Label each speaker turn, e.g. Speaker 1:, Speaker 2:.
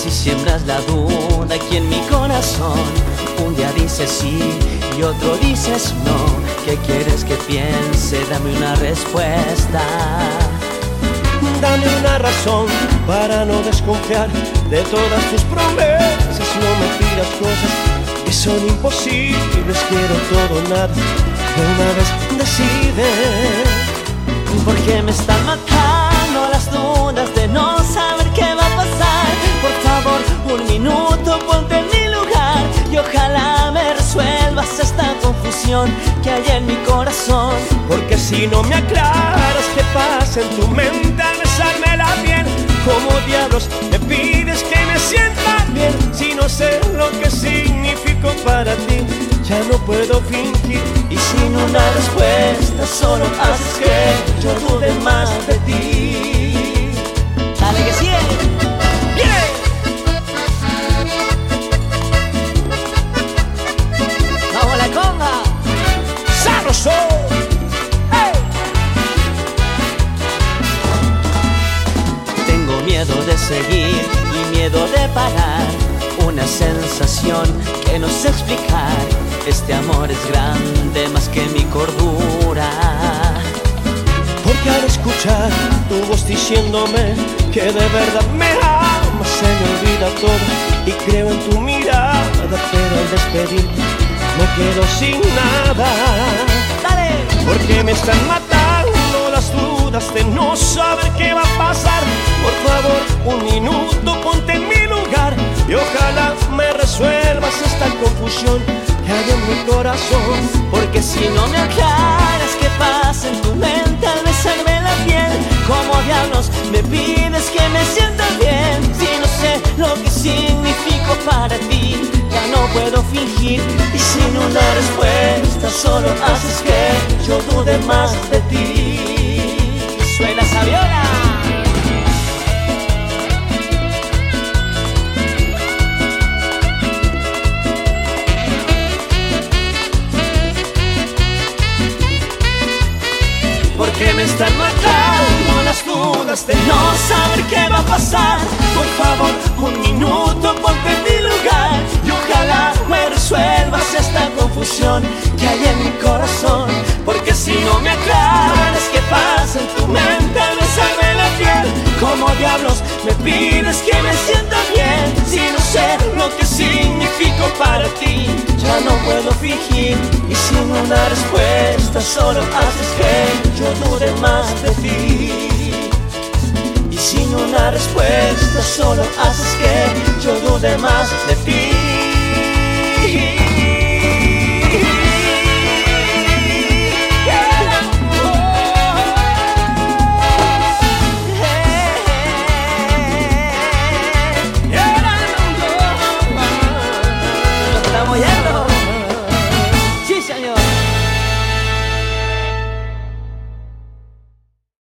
Speaker 1: si siembras la duda aquí en mi corazón. Un día dices sí y otro dices no. ¿Qué quieres que piense? Dame una respuesta.
Speaker 2: Dame una razón para no desconfiar de todas tus promesas. No me pidas cosas que son imposibles. Quiero todo nada de una vez decide.
Speaker 1: Porque me están matando que hay en mi corazón.
Speaker 2: Porque si no me aclaras qué pasa en tu mente al besármela bien, como diablos me pides que me sienta bien si no sé lo que significo para ti. Ya no puedo fingir
Speaker 1: Y sin una respuesta solo haces que yo dude más de ti. Seguir y miedo de parar. Una sensación que no sé explicar. Este amor es grande más que mi cordura.
Speaker 2: Porque al escuchar tu voz diciéndome que de verdad me amas, se me olvida todo y creo en tu mirada, pero al despedirte me quedo sin nada.
Speaker 1: Dale.
Speaker 2: Porque me están matando las dudas de no saber qué va a pasar. Por favor, un minuto ponte en mi lugar y ojalá me resuelvas esta confusión que hay en mi corazón.
Speaker 1: Porque si no me aclaras qué pasa en tu mente al besarme la piel, como diablos me pides que me sienta bien. Si no sé lo que significo para ti, ya no puedo fingir y sin una respuesta solo haces que yo dude más de ti. Porque me están matando las dudas de no saber qué va a pasar. Por favor, un minuto ponte en mi lugar y ojalá me resuelvas esta confusión que hay en mi corazón. Porque si no me aclaras qué pasa en tu mente al besarme la piel, como diablos me pides que me sienta bien. Si no sé lo que significo para ti, ya no puedo fingir y sin una respuesta solo haces que yo dude más de ti. Y sin una respuesta solo haces que yo dude más de ti.